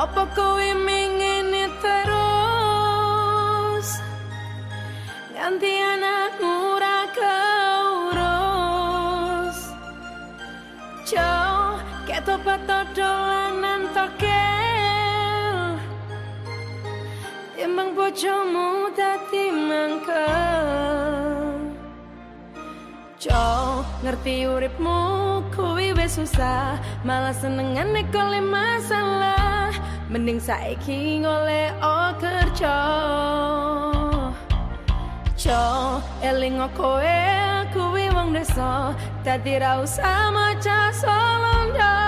Apa kowe mengene terus? Ganti anakmu ra keurus Ciao, keto pato dolanan tokel. Timbang bojomu dadi mangkel. Jo, ngerti uripmu kuwi wis susah. Malah senengan nekole masalah Mending saiki ngoleh o kerja Jo, eling kowe kuwi wong desa. Dadi ra usah maca solondo